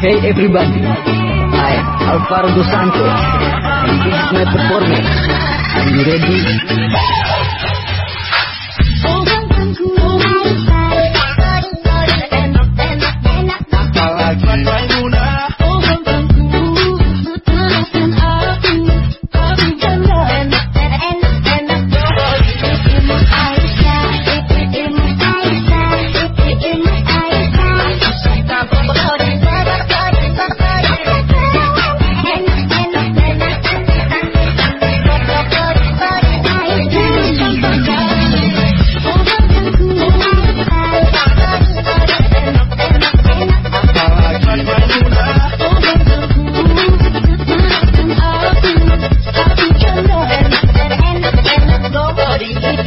Hey everybody, I Alvaro Dos Santos, and this is my performance. Are you ready?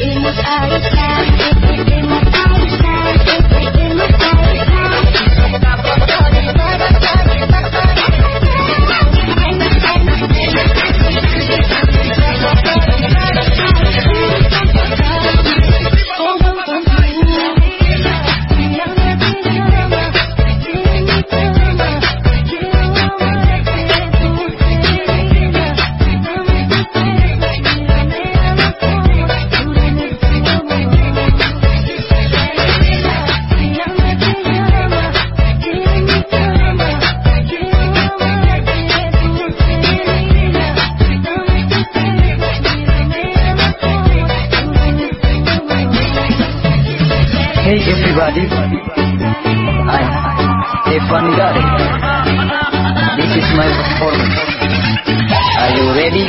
in the Pakistan. Hey everybody, I'm Evan Gare. This is my performance. Are you ready?